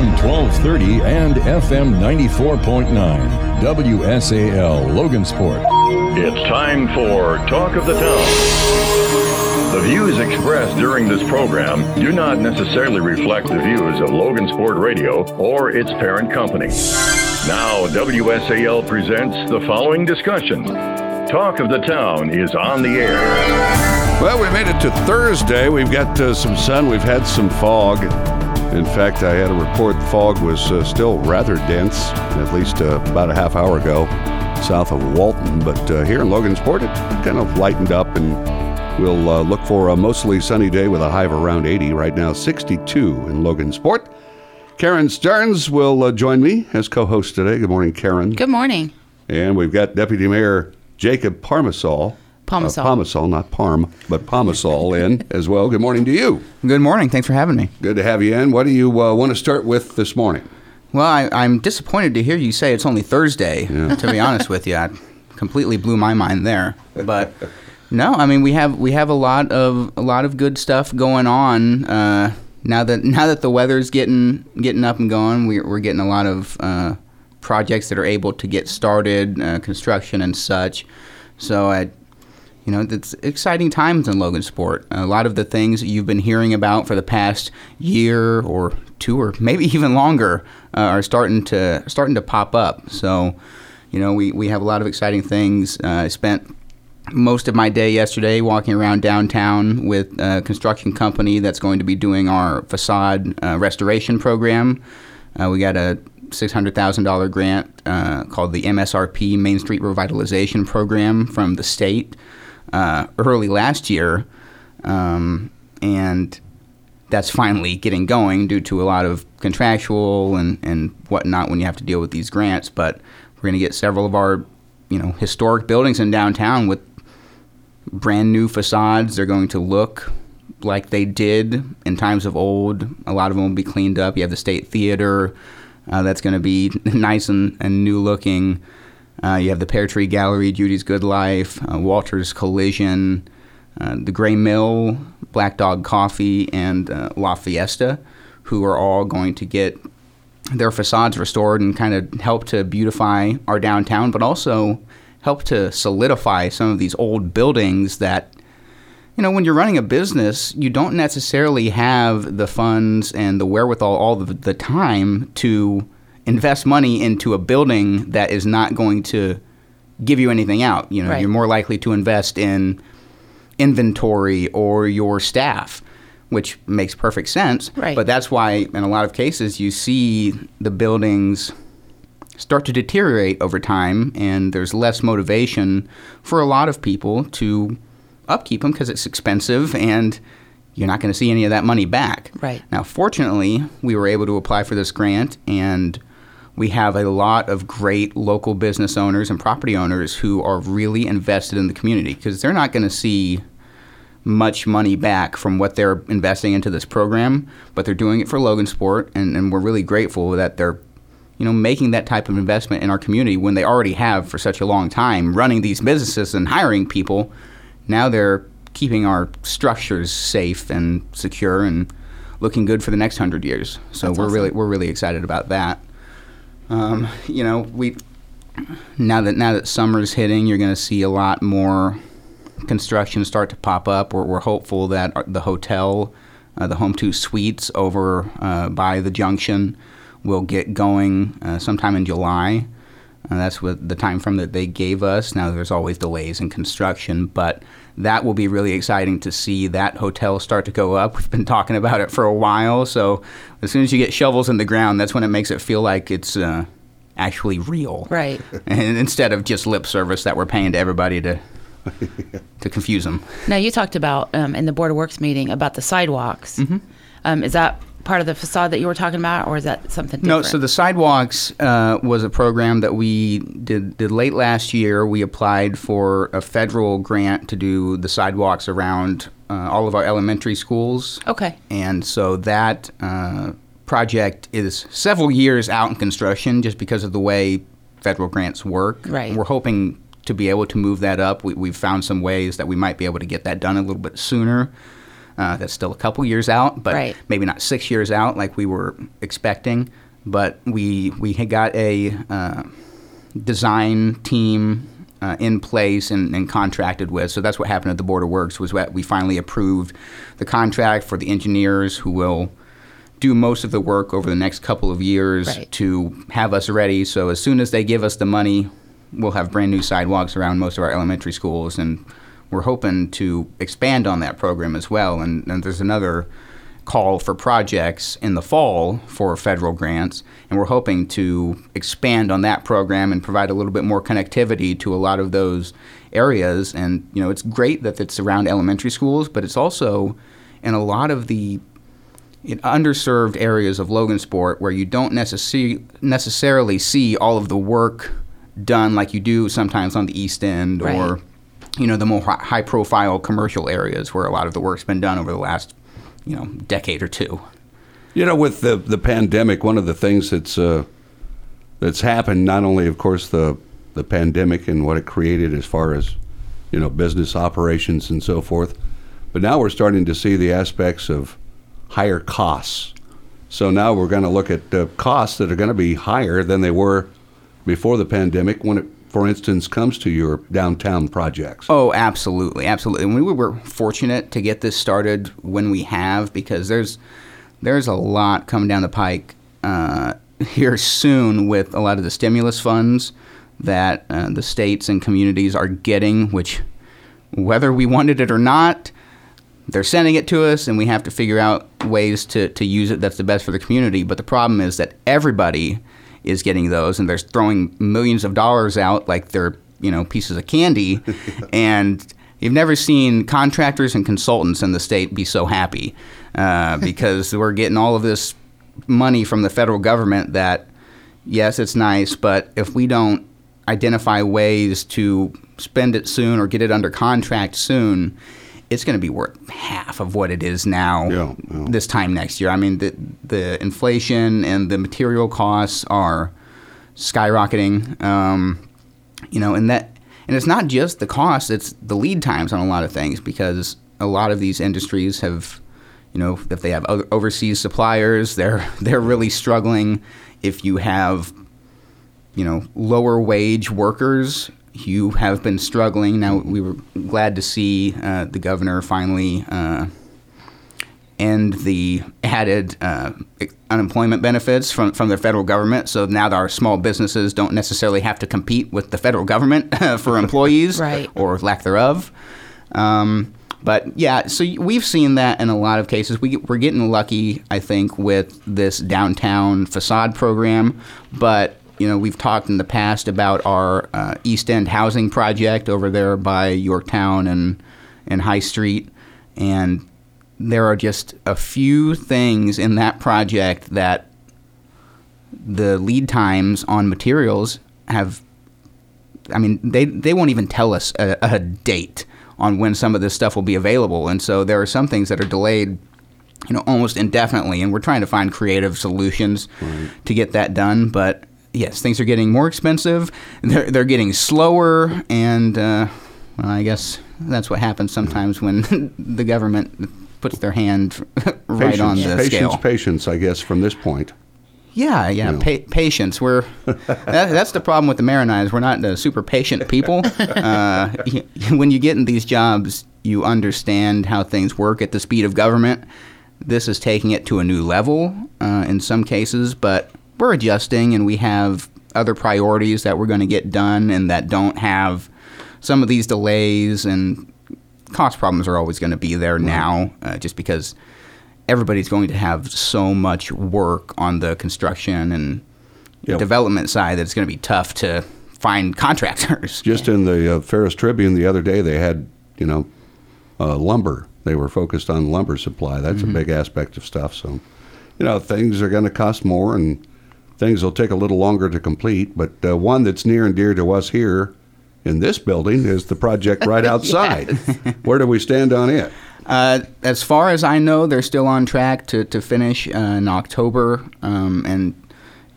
AM 1230 and FM 94.9. WSAL Logansport. It's time for Talk of the Town. The views expressed during this program do not necessarily reflect the views of Logansport Radio or its parent company. Now, WSAL presents the following discussion. Talk of the Town is on the air. Well, we made it to Thursday. We've got uh, some sun. We've had some fog. In fact, I had a report the fog was uh, still rather dense, at least uh, about a half hour ago, south of Walton. But uh, here in Logansport, it kind of lightened up, and we'll uh, look for a mostly sunny day with a high of around 80. Right now, 62 in Logansport. Karen Stearns will uh, join me as co host today. Good morning, Karen. Good morning. And we've got Deputy Mayor Jacob Parmasol. Pomasl. Uh, Pomasl, not Parm, but Pomasl in as well. Good morning to you. Good morning. Thanks for having me. Good to have you in. What do you uh, want to start with this morning? Well, I, I'm disappointed to hear you say it's only Thursday. Yeah. To be honest with you, I completely blew my mind there. But no, I mean we have we have a lot of a lot of good stuff going on. Uh, now that now that the weather's getting getting up and going, we're, we're getting a lot of uh, projects that are able to get started, uh, construction and such. So I you know, it's exciting times in Logansport. A lot of the things you've been hearing about for the past year or two, or maybe even longer, uh, are starting to starting to pop up. So, you know, we, we have a lot of exciting things. Uh, I spent most of my day yesterday walking around downtown with a construction company that's going to be doing our facade uh, restoration program. Uh, we got a $600,000 grant uh, called the MSRP Main Street Revitalization Program from the state uh, early last year, um, and that's finally getting going due to a lot of contractual and, and whatnot when you have to deal with these grants. But we're going to get several of our, you know, historic buildings in downtown with brand new facades. They're going to look like they did in times of old. A lot of them will be cleaned up. You have the State Theater uh, that's going to be nice and, and new looking. Uh, you have the Pear Tree Gallery, Judy's Good Life, uh, Walter's Collision, uh, the Gray Mill, Black Dog Coffee, and uh, La Fiesta, who are all going to get their facades restored and kind of help to beautify our downtown, but also help to solidify some of these old buildings that you know, when you're running a business, you don't necessarily have the funds and the wherewithal all the, the time to invest money into a building that is not going to give you anything out. You know, Right. you're more likely to invest in inventory or your staff, which makes perfect sense. Right. But that's why, in a lot of cases, you see the buildings start to deteriorate over time, and there's less motivation for a lot of people to upkeep them because it's expensive and you're not going to see any of that money back. Right. Now, fortunately, we were able to apply for this grant, and we have a lot of great local business owners and property owners who are really invested in the community because they're not going to see much money back from what they're investing into this program, but they're doing it for Logansport, and, and we're really grateful that they're you know, making that type of investment in our community when they already have for such a long time, running these businesses and hiring people. Now they're keeping our structures safe and secure and looking good for the next hundred years. So That's we're awesome. really we're really excited about that. Um, you know, we now that now that summer's hitting, you're going to see a lot more construction start to pop up. We're, we're hopeful that the hotel, uh, the Home2 Suites over uh, by the junction, will get going uh, sometime in July. Uh, that's what the time frame that they gave us. Now there's always delays in construction, but that will be really exciting to see that hotel start to go up. We've been talking about it for a while, so as soon as you get shovels in the ground, that's when it makes it feel like it's uh, actually real Right. and instead of just lip service that we're paying to everybody to to confuse them. Now you talked about um, in the Board of Works meeting about the sidewalks. Mm-hmm. Um, is that part of the facade that you were talking about, or is that something different? No, so the sidewalks uh, was a program that we did, did late last year. We applied for a federal grant to do the sidewalks around uh, all of our elementary schools. okay. And so that uh, project is several years out in construction just because of the way federal grants work. Right. We're hoping to be able to move that up. We, we've found some ways that we might be able to get that done a little bit sooner. Uh, that's still a couple years out, but Right. maybe not six years out like we were expecting. But we we had got a uh, design team uh, in place and, and contracted with. So that's what happened at the Board of Works was that we finally approved the contract for the engineers who will do most of the work over the next couple of years Right. to have us ready. So as soon as they give us the money, we'll have brand new sidewalks around most of our elementary schools, and we're hoping to expand on that program as well. And, and there's another call for projects in the fall for federal grants, and we're hoping to expand on that program and provide a little bit more connectivity to a lot of those areas. And you know, it's great that it's around elementary schools, but it's also in a lot of the underserved areas of Logansport where you don't necessarily necessarily see all of the work done like you do sometimes on the East End or Right. You know the more high profile commercial areas where a lot of the work's been done over the last you know decade or two. You know, with the the pandemic, one of the things that's uh, that's happened, not only, of course, the the pandemic and what it created as far as you know business operations and so forth, but now we're starting to see the aspects of higher costs. So now we're going to look at uh, costs that are going to be higher than they were before the pandemic. When it, for instance, comes to your downtown projects. Oh, absolutely, absolutely. And we were fortunate to get this started when we have because there's there's a lot coming down the pike uh, here soon with a lot of the stimulus funds that uh, the states and communities are getting, which whether we wanted it or not, they're sending it to us, and we have to figure out ways to, to use it that's the best for the community. But the problem is that everybody is getting those, and they're throwing millions of dollars out like they're you know pieces of candy, and you've never seen contractors and consultants in the state be so happy uh, because we're getting all of this money from the federal government that yes, it's nice, but if we don't identify ways to spend it soon or get it under contract soon, it's going to be worth half of what it is now Yeah, yeah. this time next year. I mean, the the inflation and the material costs are skyrocketing. Um, you know, and that and it's not just the cost; it's the lead times on a lot of things because a lot of these industries have, you know, if they have overseas suppliers, they're they're really struggling. If you have, you know, lower wage workers, you have been struggling. Now we were glad to see uh, the governor finally. Uh, end the added uh, unemployment benefits from, from the federal government. So now that our small businesses don't necessarily have to compete with the federal government for employees Right. or lack thereof. Um, but yeah, so we've seen that in a lot of cases. We, we're getting lucky, I think, with this downtown facade program. But you know, we've talked in the past about our uh, East End housing project over there by Yorktown and and High Street, and there are just a few things in that project that the lead times on materials have I mean, they they won't even tell us a, a date on when some of this stuff will be available, and so there are some things that are delayed, you know, almost indefinitely, and we're trying to find creative solutions to get that done. But yes, things are getting more expensive. They're they're getting slower, and uh, well, I guess that's what happens sometimes when the government puts their hand right on the patience, scale. patience, patience, I guess, from this point. Yeah, yeah, You know. pa- patience. We're that, that's the problem with the Mariners. We're not uh, super patient people. uh, y- when you get in these jobs, you understand how things work at the speed of government. This is taking it to a new level uh, in some cases, but we're adjusting, and we have other priorities that we're going to get done, and that don't have some of these delays and cost problems are always going to be there now, uh, just because everybody's going to have so much work on the construction and Yep. development side that it's going to be tough to find contractors. Just in the uh, Pharos-Tribune the other day, they had, you know, uh, lumber. They were focused on lumber supply. That's a big aspect of stuff. So, you know, things are going to cost more and things will take a little longer to complete. But uh, one that's near and dear to us here in this building is the project right outside. Where do we stand on it? Uh, as far as I know, they're still on track to, to finish uh, in October, um, and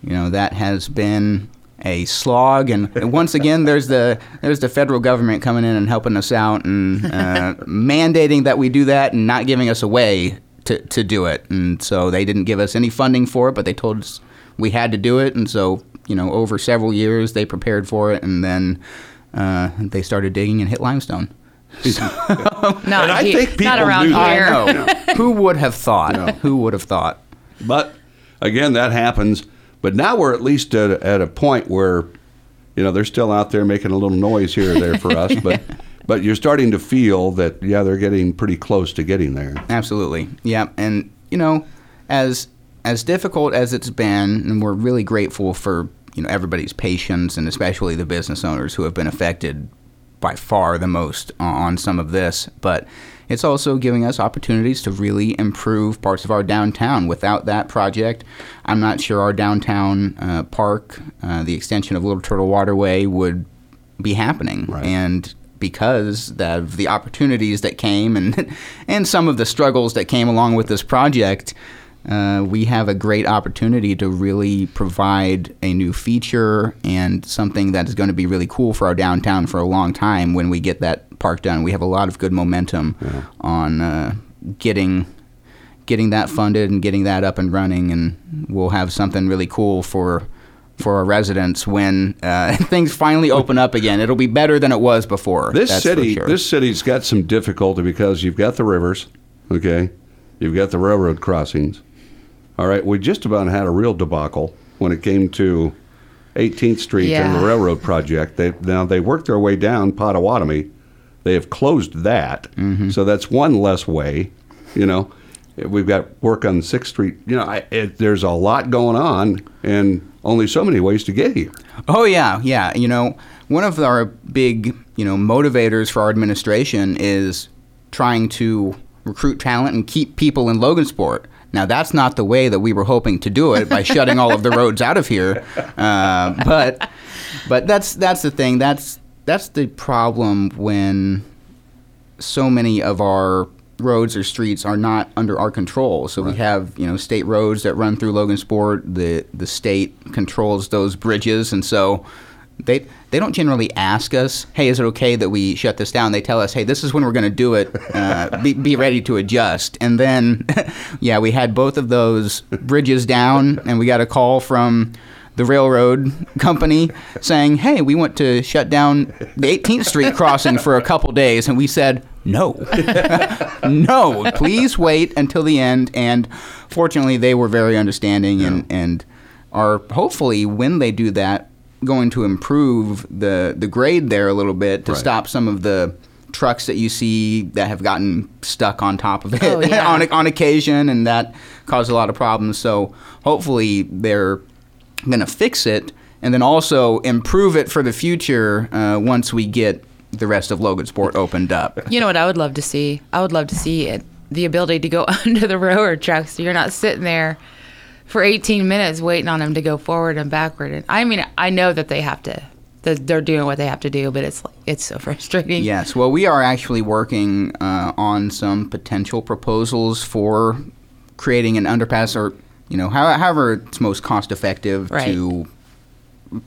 you know that has been a slog. And, and once again, there's the there's the federal government coming in and helping us out and uh, mandating that we do that and not giving us a way to, to do it. And so they didn't give us any funding for it, but they told us we had to do it. And so you know, over several years they prepared for it, and then uh, they started digging and hit limestone. Not, And I he- think people not around knew here. I. Who would have thought? No. Who would have thought? But again, that happens. But now we're at least at, at a point where, you know, they're still out there making a little noise here or there for us. But but you're starting to feel that yeah, they're getting pretty close to getting there. Absolutely. Yeah, and you know, as as difficult as it's been, and we're really grateful for you know everybody's patience, and especially the business owners who have been affected by far the most on, some of this. But it's also giving us opportunities to really improve parts of our downtown. Without that project, I'm not sure our downtown uh, park, uh, the extension of Little Turtle Waterway, would be happening. Right. And because of the opportunities that came and and some of the struggles that came along with this project, uh, we have a great opportunity to really provide a new feature and something that is going to be really cool for our downtown for a long time when we get that park done. We have a lot of good momentum on uh, getting getting that funded and getting that up and running, and we'll have something really cool for for our residents when uh, things finally open up again. It'll be better than it was before. This that's for city, sure. this city's got some difficulty because you've got the rivers, okay, you've got the railroad crossings. All right, we just about had a real debacle when it came to 18th Street and the railroad project. They now they worked their way down Potawatomi. They have closed that, Mm-hmm. so that's one less way. You know, we've got work on Sixth Street. You know, I, it, there's a lot going on, and only so many ways to get here. Oh yeah, yeah. You know, one of our big, you know, motivators for our administration is trying to recruit talent and keep people in Logansport. Now that's not the way that we were hoping to do it by shutting all of the roads out of here, uh, but but that's that's the thing. That's that's the problem when so many of our roads or streets are not under our control. So we have, you know, state roads that run through Logansport. The the state controls those bridges, and so they they don't generally ask us, "Hey, is it okay that we shut this down?" They tell us, "Hey, this is when we're going to do it. Uh, be, be ready to adjust." And then, yeah, we had both of those bridges down, and we got a call from the railroad company saying, "Hey, we want to shut down the 18th Street crossing for a couple days," and we said, "No, no, please wait until the end." And fortunately, they were very understanding and and are hopefully when they do that going to improve the the grade there a little bit to Right. stop some of the trucks that you see that have gotten stuck on top of it Oh, yeah. on on occasion and that caused a lot of problems so hopefully they're going to fix it and then also improve it for the future uh, once we get the rest of Logansport opened up. You know what I would love to see? I would love to see it, the ability to go under the railroad tracks so you're not sitting there for 18 minutes waiting on them to go forward and backward. And I mean, I know that they have to, that they're doing what they have to do, but it's like, it's so frustrating. Yes, well, we are actually working uh, on some potential proposals for creating an underpass, or you know, how, however it's most cost effective Right. to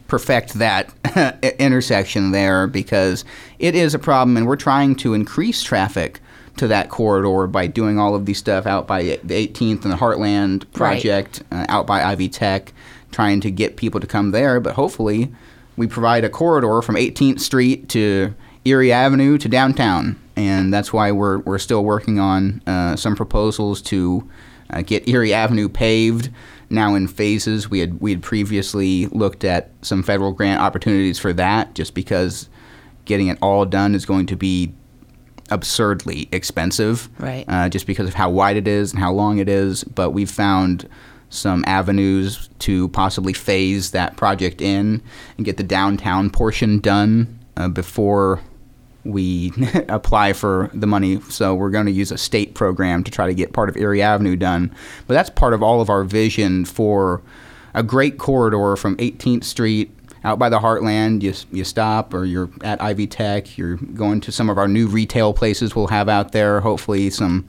perfect that intersection there, because it is a problem, and we're trying to increase traffic to that corridor by doing all of these stuff out by the 18th and the Heartland project, uh, out by Ivy Tech, trying to get people to come there. But hopefully, we provide a corridor from 18th Street to Erie Avenue to downtown, and that's why we're we're still working on uh, some proposals to uh, get Erie Avenue paved. Now in phases, we had we had previously looked at some federal grant opportunities for that, just because getting it all done is going to be absurdly expensive, Right. Uh, just because of how wide it is and how long it is. But we've found some avenues to possibly phase that project in and get the downtown portion done uh, before we apply for the money. So we're going to use a state program to try to get part of Erie Avenue done. But that's part of all of our vision for a great corridor from 18th Street out by the Heartland. You, you stop or you're at Ivy Tech. You're going to some of our new retail places we'll have out there. Hopefully some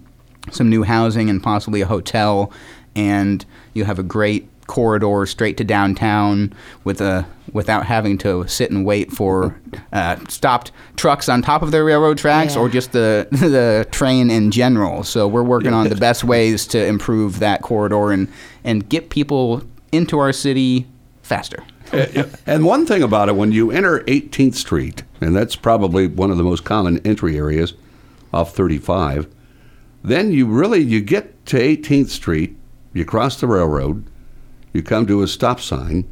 some new housing and possibly a hotel. and you have a great corridor straight to downtown with a without having to sit and wait for uh, stopped trucks on top of the railroad tracks Yeah. or just the the train in general. So we're working on the best ways to improve that corridor and and get people into our city faster. Uh, and one thing about it, when you enter 18th Street, and that's probably one of the most common entry areas off 35, then you really you get to 18th Street, you cross the railroad, you come to a stop sign,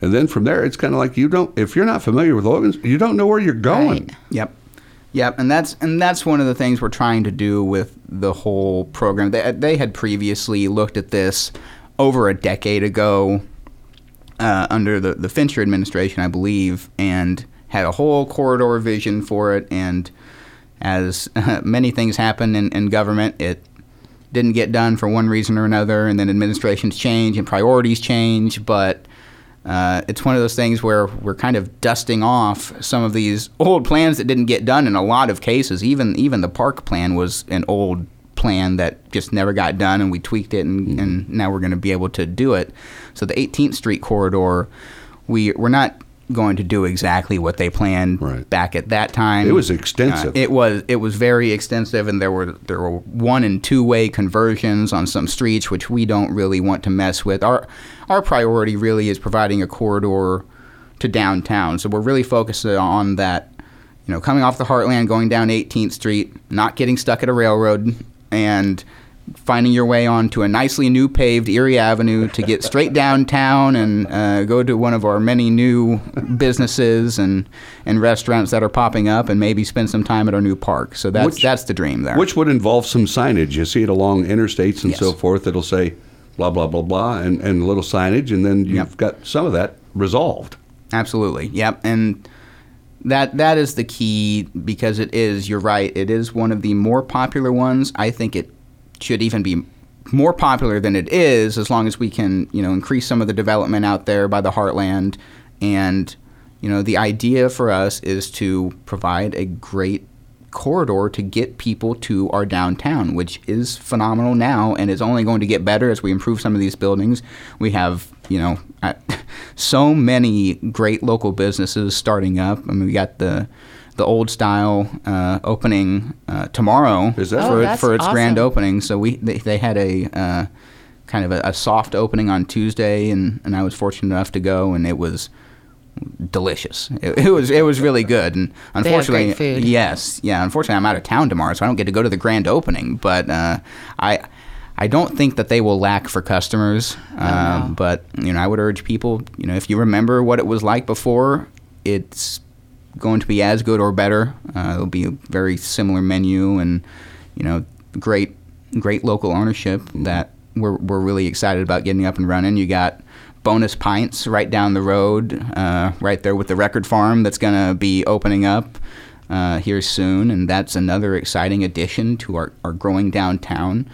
and then from there it's kind of like you don't. If you're not familiar with Logan's, you don't know where you're going. Right. Yep. Yep, and that's and that's one of the things we're trying to do with the whole program. They, they had previously looked at this over a decade ago uh, under the the Fincher administration, I believe, and had a whole corridor vision for it. And as many things happen in, in government, it didn't get done for one reason or another, and then administrations change and priorities change. But uh, it's one of those things where we're kind of dusting off some of these old plans that didn't get done in a lot of cases. Even even the park plan was an old plan that just never got done, and we tweaked it, and, and now we're going to be able to do it. So the 18th Street corridor, we we're not going to do exactly what they planned Right. back at that time. It was extensive. Uh, it was it was very extensive, and there were there were one and two way conversions on some streets, which we don't really want to mess with. Our our priority really is providing a corridor to downtown, so we're really focused on that. You know, coming off the Heartland, going down 18th Street, not getting stuck at a railroad, and finding your way onto a nicely new paved Erie Avenue to get straight downtown and uh, go to one of our many new businesses and, and restaurants that are popping up and maybe spend some time at our new park. So that's Which- that's the dream there. Which would involve some signage. You see it along interstates and Yes. so forth. It'll say blah blah blah blah, and, and a little signage, and then you've Yep. got some of that resolved. Absolutely. Yep. And that that is the key because it is, you're right, it is one of the more popular ones. I think it should even be more popular than it is as long as we can, you know, increase some of the development out there by the heartland and you know, the idea for us is to provide a great corridor to get people to our downtown, which is phenomenal now and is only going to get better as we improve some of these buildings. We have, you know, so many great local businesses starting up. I mean, we got the the old style uh, opening uh, tomorrow Is that Oh, for, that's for its grand opening. So we they, they had a uh, kind of a, a soft opening on Tuesday, and, and I was fortunate enough to go, and it was delicious. It, it was it was really good, and They have unfortunately, great food. yes, yeah. Unfortunately, I'm out of town tomorrow, so I don't get to go to the grand opening. But uh, I. I don't think that they will lack for customers, uh, no. but you know I would urge people, you know, if you remember what it was like before, it's going to be as good or better. Uh, it'll be a very similar menu, and you know, great, great local ownership that we're we're really excited about getting up and running. You got bonus pints right down the road, uh, right there with the record farm that's going to be opening up uh, here soon, and that's another exciting addition to our, our growing downtown.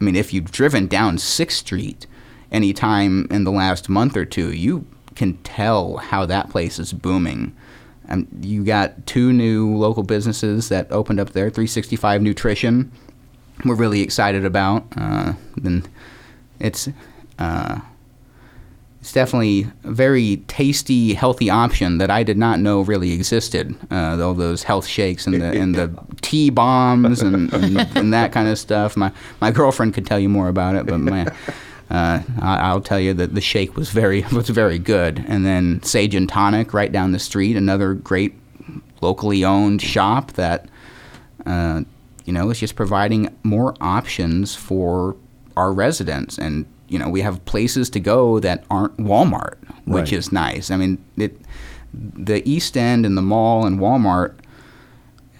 I mean, if you've driven down Sixth Street anytime in the last month or two, you can tell how that place is booming. Um, you got two new local businesses that opened up there 365 Nutrition, we're really excited about. Uh, it's. Uh, it's definitely a very tasty, healthy option that I did not know really existed. Uh, all those health shakes and the and the tea bombs and, and, and that kind of stuff. My my girlfriend could tell you more about it, but my uh, I, I'll tell you that the shake was very was very good. And then Sage and Tonic right down the street, another great locally owned shop that uh, you know is just providing more options for our residents and you know we have places to go that aren't Walmart which Right. is nice I mean it the East End and the mall and Walmart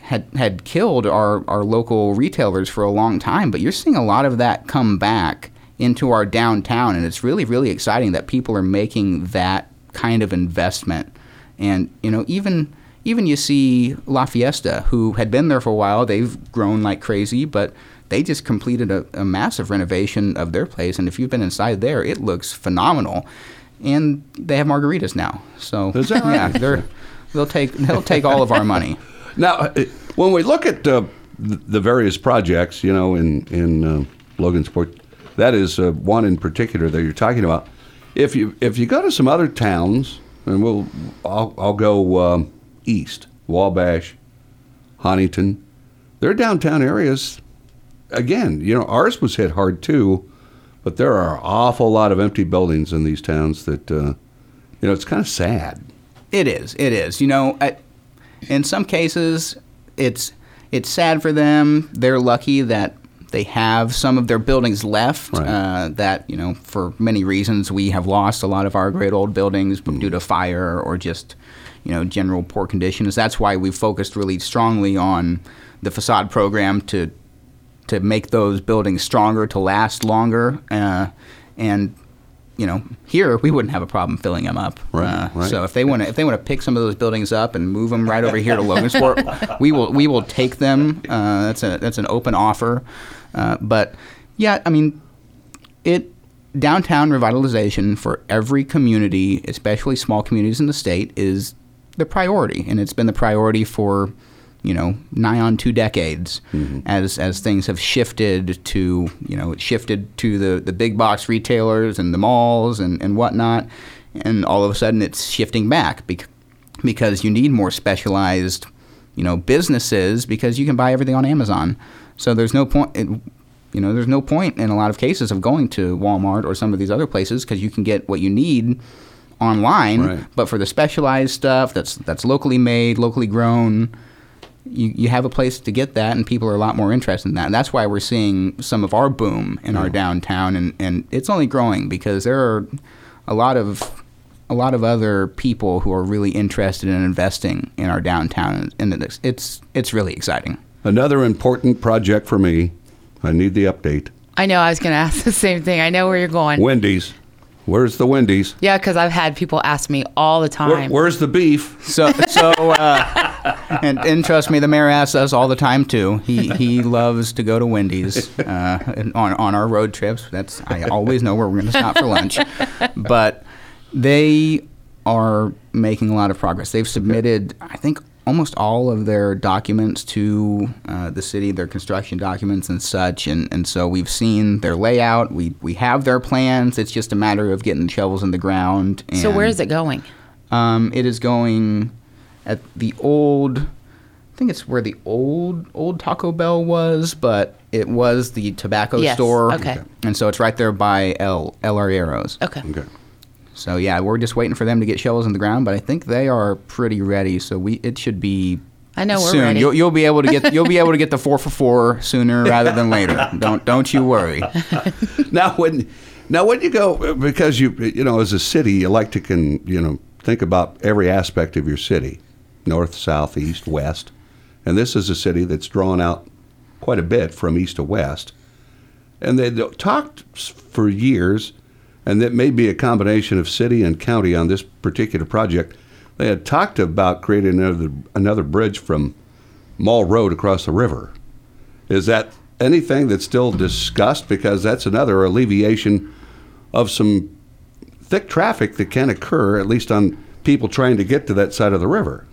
had had killed our, our local retailers for a long time, but you're seeing a lot of that come back into our downtown, and it's really really exciting that people are making that kind of investment. And you know, even even you see La Fiesta, who had been there for a while, they've grown like crazy, but they just completed a, a massive renovation of their place, and if you've been inside there, it looks phenomenal. And they have margaritas now, so yeah, they're they'll take they'll take all of our money. Now, uh, when we look at uh, the various projects, you know, in in uh, Logansport, that is uh, one in particular that you're talking about. If you if you go to some other towns, and we'll I'll, I'll go um, east, Wabash, Huntington, their downtown areas. Again, you know, ours was hit hard too, but there are an awful lot of empty buildings in these towns that, uh, you know, it's kind of sad. It is. It is. You know, I, in some cases, it's it's sad for them. They're lucky that they have some of their buildings left. Right. Uh, that you know, for many reasons, we have lost a lot of our great old buildings due to fire or just you know general poor conditions. That's why we focused really strongly on the facade program to to make those buildings stronger, to last longer, uh, and you know, here we wouldn't have a problem filling them up. Right, Uh, right. So if they want to, if they want to pick some of those buildings up and move them right over here to Logansport, we will we will take them. Uh, that's a that's an open offer. Uh, but yeah, I mean, it downtown revitalization for every community, especially small communities in the state, is the priority, and it's been the priority for you know nigh on two decades mm-hmm. as as things have shifted to you know it shifted to the the big box retailers and the malls and and whatnot, and all of a sudden it's shifting back bec- because you need more specialized you know businesses because you can buy everything on Amazon. So there's no point. It, you know, there's no point in a lot of cases of going to Walmart or some of these other places because you can get what you need online. Right. But for the specialized stuff that's that's locally made, locally grown, you, you have a place to get that, and people are a lot more interested in that. And that's why we're seeing some of our boom in our mm. downtown, and, and it's only growing because there are a lot of a lot of other people who are really interested in investing in our downtown, and it's it's, it's really exciting. Another important project for me. I need the update. I know. I was going to ask the same thing. I know where you're going. Wendy's. Where's the Wendy's? Yeah, because I've had people ask me all the Where, time. where's the beef? So, so, uh, and, and trust me, the mayor asks us all the time too. He he loves to go to Wendy's uh, on on our road trips. That's I always know where we're going to stop for lunch. But they are making a lot of progress. They've submitted, I think, almost all of their documents to uh, the city, their construction documents and such. And, and so we've seen their layout. We we have their plans. It's just a matter of getting the shovels in the ground. And, so where is it going? um, it is going at the old. I think it's where the old old Taco Bell was, but it was the tobacco Yes, store. okay. And so it's right there by El El Arrieros. Okay. Okay. So yeah, we're just waiting for them to get shovels in the ground, but I think they are pretty ready. So we it should be. I know we're soon. ready. You'll, you'll be able to get you'll be able to get the four for four sooner rather than later. Don't don't you worry. now when now when you go because you you know as a city you like to can you know think about every aspect of your city north south east west and this is a city that's drawn out quite a bit from east to west and they talked for years and that may be a combination of city and county on this particular project they had talked about creating another another bridge from Mall Road across the river is that anything that's still discussed? Because that's another alleviation of some thick traffic that can occur, at least on people trying to get to that side of the river.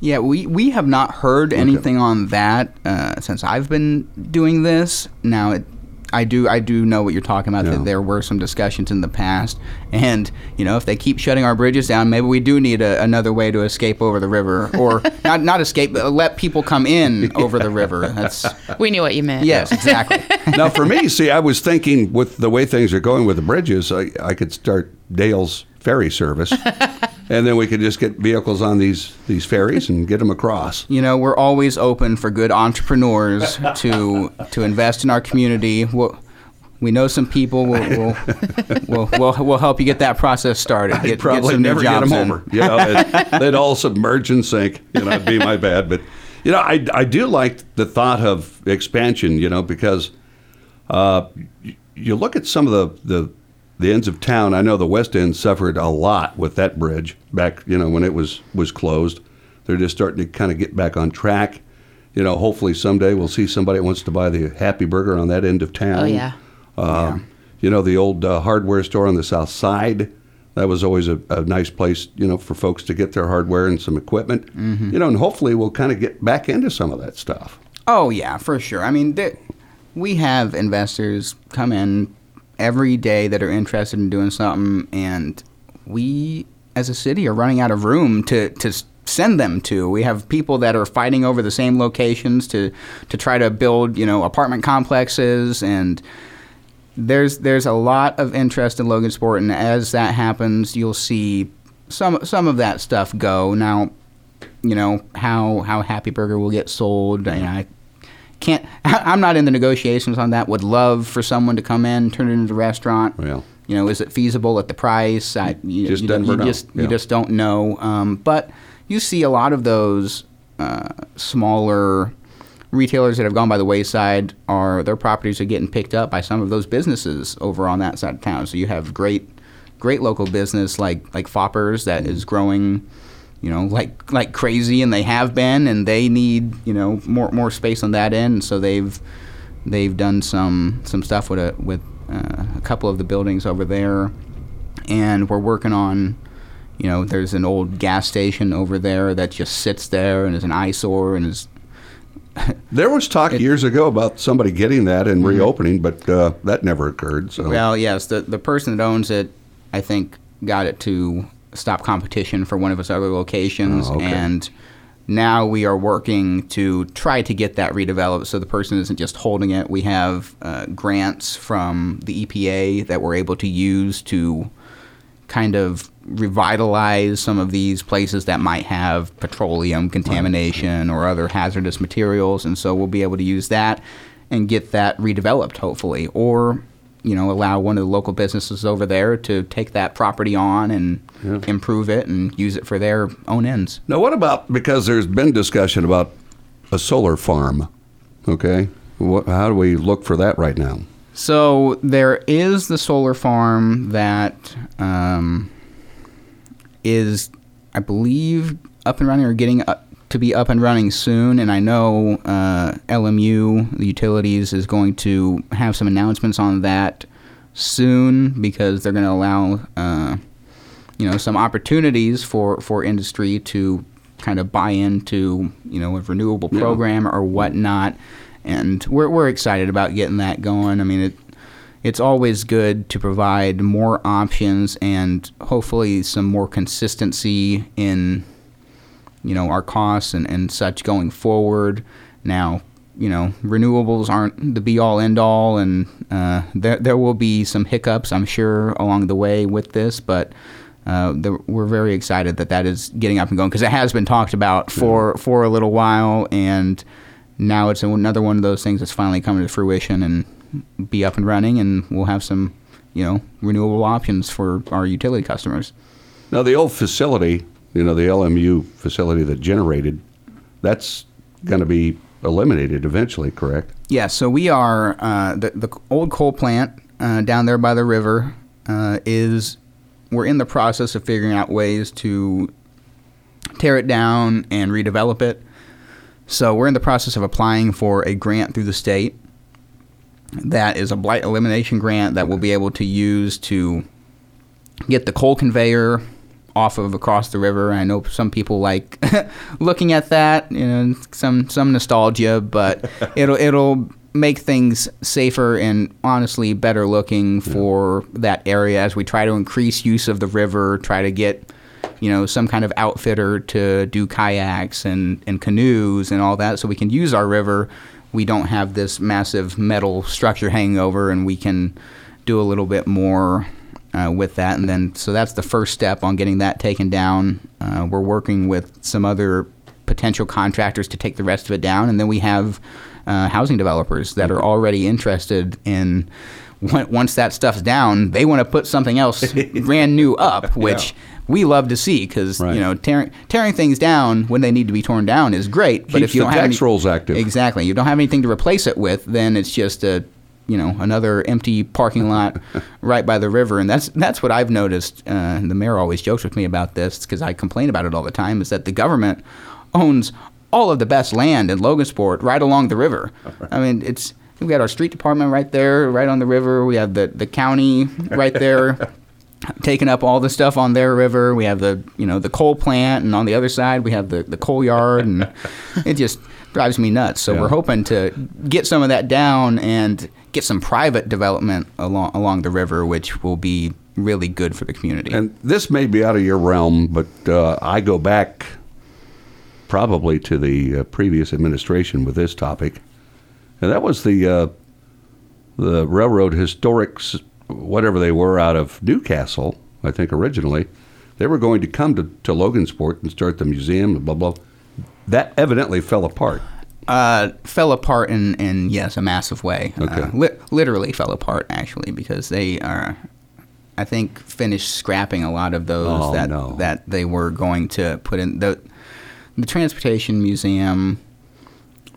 Yeah, we, we have not heard anything on that uh, since I've been doing this. Now, it, I do I do know what you're talking about. Yeah. That there were some discussions in the past, and you know, if they keep shutting our bridges down, maybe we do need a, another way to escape over the river, or not not escape, but let people come in over the river. That's We knew what you meant. yes, exactly. now, for me, see, I was thinking with the way things are going with the bridges, I, I could start Dale's ferry service, and then we could just get vehicles on these these ferries and get them across. You know, we're always open for good entrepreneurs to to invest in our community. We'll, we know some people. We'll we'll, we'll, we'll, we'll help you get that process started. Get, I'd get probably some new never get them in. over. You know, they'd, they'd all submerge and sink. You know, it'd be my bad. But you know, I I do like the thought of expansion. You know, because uh, you look at some of the the the ends of town. I know the West End suffered a lot with that bridge back. You know, when it was was closed. They're just starting to kind of get back on track. You know, hopefully someday we'll see somebody that wants to buy the Happy Burger on that end of town. Oh, yeah. Um, You know, the old uh, hardware store on the south side. That was always a, a nice place, you know, for folks to get their hardware and some equipment. Mm-hmm. You know, and hopefully we'll kind of get back into some of that stuff. Oh yeah, for sure. I mean, we have investors come in every day that are interested in doing something, and we as a city are running out of room to to send them to. We have people that are fighting over the same locations to to try to build you know apartment complexes and. There's there's a lot of interest in Logansport, and as that happens, you'll see some some of that stuff go. Now, you know how how Happy Burger will get sold. I, I can't. I'm not in the negotiations on that. Would love for someone to come in, turn it into a restaurant. Well. you know, is it feasible at the price? I you, Just you, you just Yeah. you just don't know. Um, but you see a lot of those uh, smaller retailers that have gone by the wayside are their properties are getting picked up by some of those businesses over on that side of town. So you have great great local business like like Foppers that is growing, you know, like like crazy, and they have been, and they need you know more more space on that end. So they've they've done some some stuff with a with uh, a couple of the buildings over there, and we're working on. You know, there's an old gas station over there that just sits there and is an eyesore and is There was talk years ago about somebody getting that and reopening, but uh, that never occurred. So Mm-hmm. Well, yes, the the person that owns it, I think, got it to stop competition for one of its other locations, Oh, okay. and now we are working to try to get that redeveloped so the person isn't just holding it. We have uh, grants from the EPA that we're able to use to kind of revitalize some of these places that might have petroleum contamination or other hazardous materials and so we'll be able to use that and get that redeveloped hopefully or you know allow one of the local businesses over there to take that property on and improve it and use it for their own ends now, what about because there's been discussion about a solar farm? Okay, what, how do we look for that right now? So there is the solar farm that um, is, I believe, up and running or getting up to be up and running soon. And I know uh, LMU, the utilities, is going to have some announcements on that soon because they're going to allow, uh, you know, some opportunities for for industry to kind of buy into, you know, a renewable Yeah. program or whatnot. And we're we're excited about getting that going. I mean, it it's always good to provide more options and hopefully some more consistency in you know our costs and, and such going forward. Now you know renewables aren't the be all end all and uh, there, there will be some hiccups i'm sure along the way with this but uh, the, we're very excited that that is getting up and going because it has been talked about for for a little while and now it's another one of those things that's finally coming to fruition and be up and running and we'll have some you know renewable options for our utility customers. Now, the old facility, you know, the LMU facility that generated, that's going to be eliminated eventually, correct? Yeah, so we are uh, the the old coal plant uh, down there by the river uh, is we're in the process of figuring out ways to tear it down and redevelop it. So we're in the process of applying for a grant through the state. That is a blight elimination grant that we'll be able to use to get the coal conveyor off of across the river. I know some people like looking at that, you know, some some nostalgia, but it'll it'll make things safer and honestly better looking for that area as we try to increase use of the river, try to get you know some kind of outfitter to do kayaks and, and canoes and all that so we can use our river we don't have this massive metal structure hanging over and we can do a little bit more uh, with that and then so that's the first step on getting that taken down uh, we're working with some other potential contractors to take the rest of it down and then we have uh, housing developers that are already interested in once that stuff's down they want to put something else brand new up which we love to see because Right. you know tearing tearing things down when they need to be torn down is great. But Keeps if you the don't have tax any, rolls active. exactly, you don't have anything to replace it with, then it's just a you know another empty parking lot right by the river, and that's that's what I've noticed. Uh, and the mayor always jokes with me about this because I complain about it all the time. Is that the government owns all of the best land in Logansport right along the river. I mean, it's we got our street department right there, right on the river. We have the the county right there taking up all the stuff on their river. We have the you know the coal plant, and on the other side we have the the coal yard, and it just drives me nuts. So Yeah. we're hoping to get some of that down and get some private development along along the river, which will be really good for the community. And this may be out of your realm, but uh, I go back probably to the uh, previous administration with this topic, and that was the uh, the railroad historics, whatever they were, out of Newcastle. I think originally they were going to come to, to Logansport and start the museum. Blah blah. That evidently fell apart. Uh, fell apart in, in yes a massive way. Okay. Uh, li- literally fell apart actually because they are, I think, finished scrapping a lot of those Oh, that no. that they were going to put in the the transportation museum.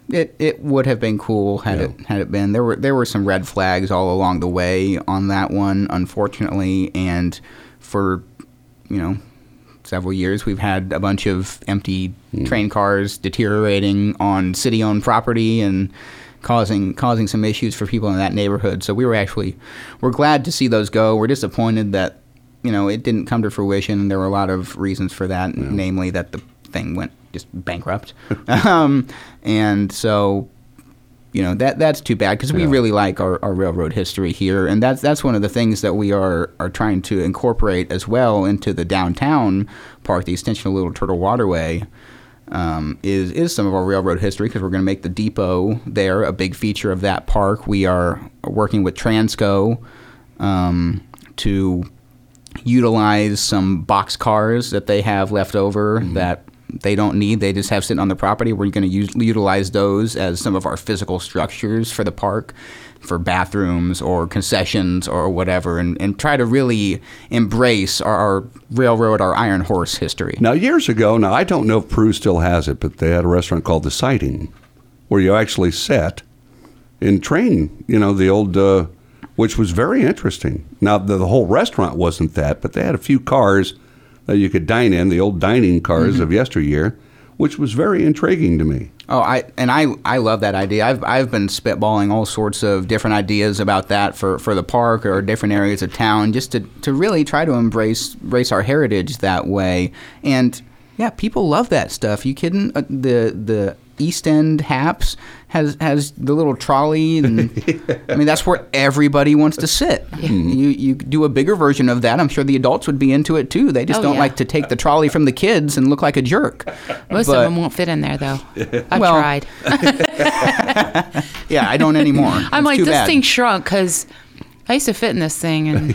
It it would have been cool had Yeah. it had it been. There were there were some red flags all along the way on that one, unfortunately, and for you know several years we've had a bunch of empty train cars deteriorating on city-owned property and causing causing some issues for people in that neighborhood. So we were actually we're glad to see those go. We're disappointed that you know it didn't come to fruition. There were a lot of reasons for that, namely that the thing went just bankrupt, um, and so you know that that's too bad because we Yeah. really like our, our railroad history here, and that's that's one of the things that we are are trying to incorporate as well into the downtown park, the extension of Little Turtle Waterway. Um, is is some of our railroad history because we're going to make the depot there a big feature of that park. We are working with Transco um, to utilize some box cars that they have left over that they don't need. They just have sitting on the property. We're going to utilize those as some of our physical structures for the park, for bathrooms or concessions or whatever, and, and try to really embrace our, our railroad, our Iron Horse history. Now, years ago, now I don't know if Peru still has it, but they had a restaurant called The Siding, where you actually sat and train, you know, the old, uh, which was very interesting. Now, the, the whole restaurant wasn't that, but they had a few cars that you could dine in, the old dining cars of yesteryear, which was very intriguing to me. Oh, I and I I love that idea. I've I've been spitballing all sorts of different ideas about that for, for the park or different areas of town, just to, to really try to embrace embrace our heritage that way. And yeah, people love that stuff. You kidding? Uh, the the East End Haps has has the little trolley, and I mean that's where everybody wants to sit. Mm-hmm. You you do a bigger version of that. I'm sure the adults would be into it too. They just Oh, don't yeah. like to take the trolley from the kids and look like a jerk. Most But- of them won't fit in there though. I've Well, tried. Yeah, I don't anymore. I'm It's like too this bad. thing shrunk because I used to fit in this thing, and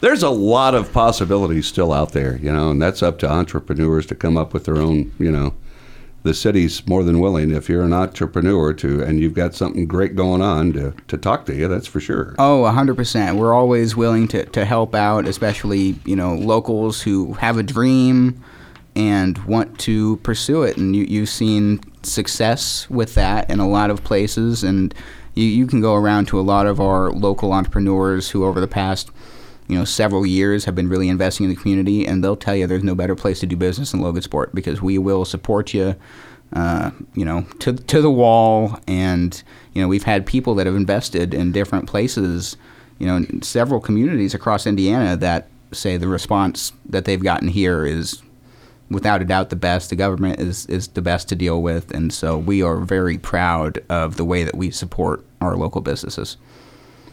There's a lot of possibilities still out there, you know, and that's up to entrepreneurs to come up with their own, you know. The city's more than willing if you're an entrepreneur to, and you've got something great going on to, to talk to you. That's for sure. Oh, 100%. We're always willing to, to help out, especially, you know, locals who have a dream and want to pursue it. And you, you've seen success with that in a lot of places. And you, you can go around to a lot of our local entrepreneurs who, over the past, you know, several years have been really investing in the community, and they'll tell you there's no better place to do business than Logansport because we will support you, uh, you know, to to the wall. And you know, we've had people that have invested in different places, you know, in several communities across Indiana that say the response that they've gotten here is without a doubt the best. The government is, is the best to deal with, and so we are very proud of the way that we support our local businesses.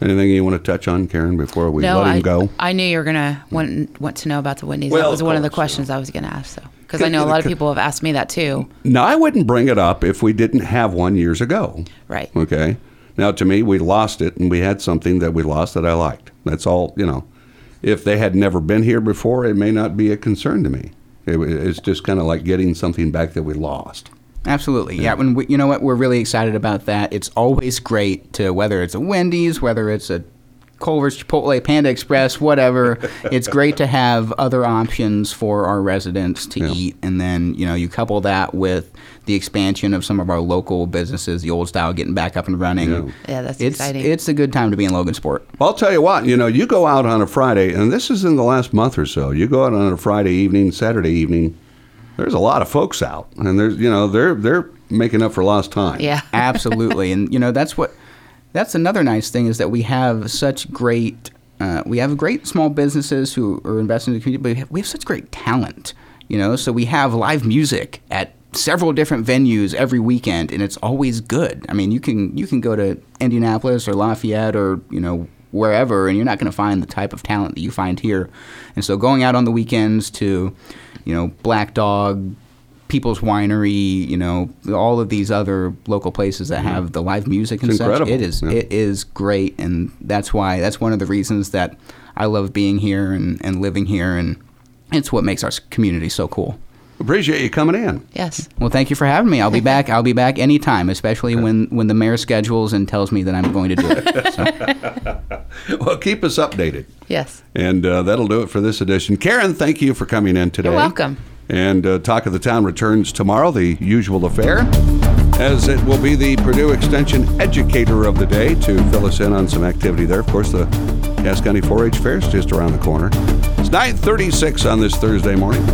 Anything you want to touch on, Karen, before we no, let him I, go? I knew you were gonna want want to know about the Wendy's. Well, that was of one of the course, questions I was gonna ask. So because I know a lot of people have asked me that too. Now, I wouldn't bring it up if we didn't have one years ago. Right. Okay. Now, to me, we lost it, and we had something that we lost that I liked. That's all, you know. If they had never been here before, it may not be a concern to me. It, it's just kind of like getting something back that we lost. Absolutely, yeah. When we, you know what, we're really excited about that. It's always great to whether it's a Wendy's, whether it's a Culver's, Chipotle, Panda Express, whatever. it's great to have other options for our residents to Yeah. eat, and then you know you couple that with the expansion of some of our local businesses, the old style getting back up and running. Yeah. Yeah, that's it's, exciting. It's a good time to be in Logansport. Well, I'll tell you what, you know, you go out on a Friday, and this is in the last month or so. You go out on a Friday evening, Saturday evening. There's a lot of folks out, and there's, you know, they're they're making up for lost time. Yeah. Absolutely, and you know that's what that's another nice thing is that we have such great uh, we have great small businesses who are investing in the community, but we have, we have such great talent. You know, so we have live music at several different venues every weekend, and it's always good. I mean, you can you can go to Indianapolis or Lafayette or you know wherever, and you're not going to find the type of talent that you find here. And so, going out on the weekends to, you know, Black Dog, People's Winery, you know, all of these other local places that mm-hmm. have the live music and It's such. incredible, It is yeah. it is great, and that's why that's one of the reasons that I love being here and, and living here, and it's what makes our community so cool. Appreciate you coming in. Yes. Well, thank you for having me. I'll be back. I'll be back anytime, especially when when the mayor schedules and tells me that I'm going to do it. So, Well, keep us updated. Yes. And uh, that'll do it for this edition. Karen, thank you for coming in today. You're welcome. And uh, Talk of the Town returns tomorrow, the usual affair, as it will be the Purdue Extension Educator of the Day to fill us in on some activity there. Of course, the Cass County 4-H Fair is just around the corner. It's 9:36 on this Thursday morning.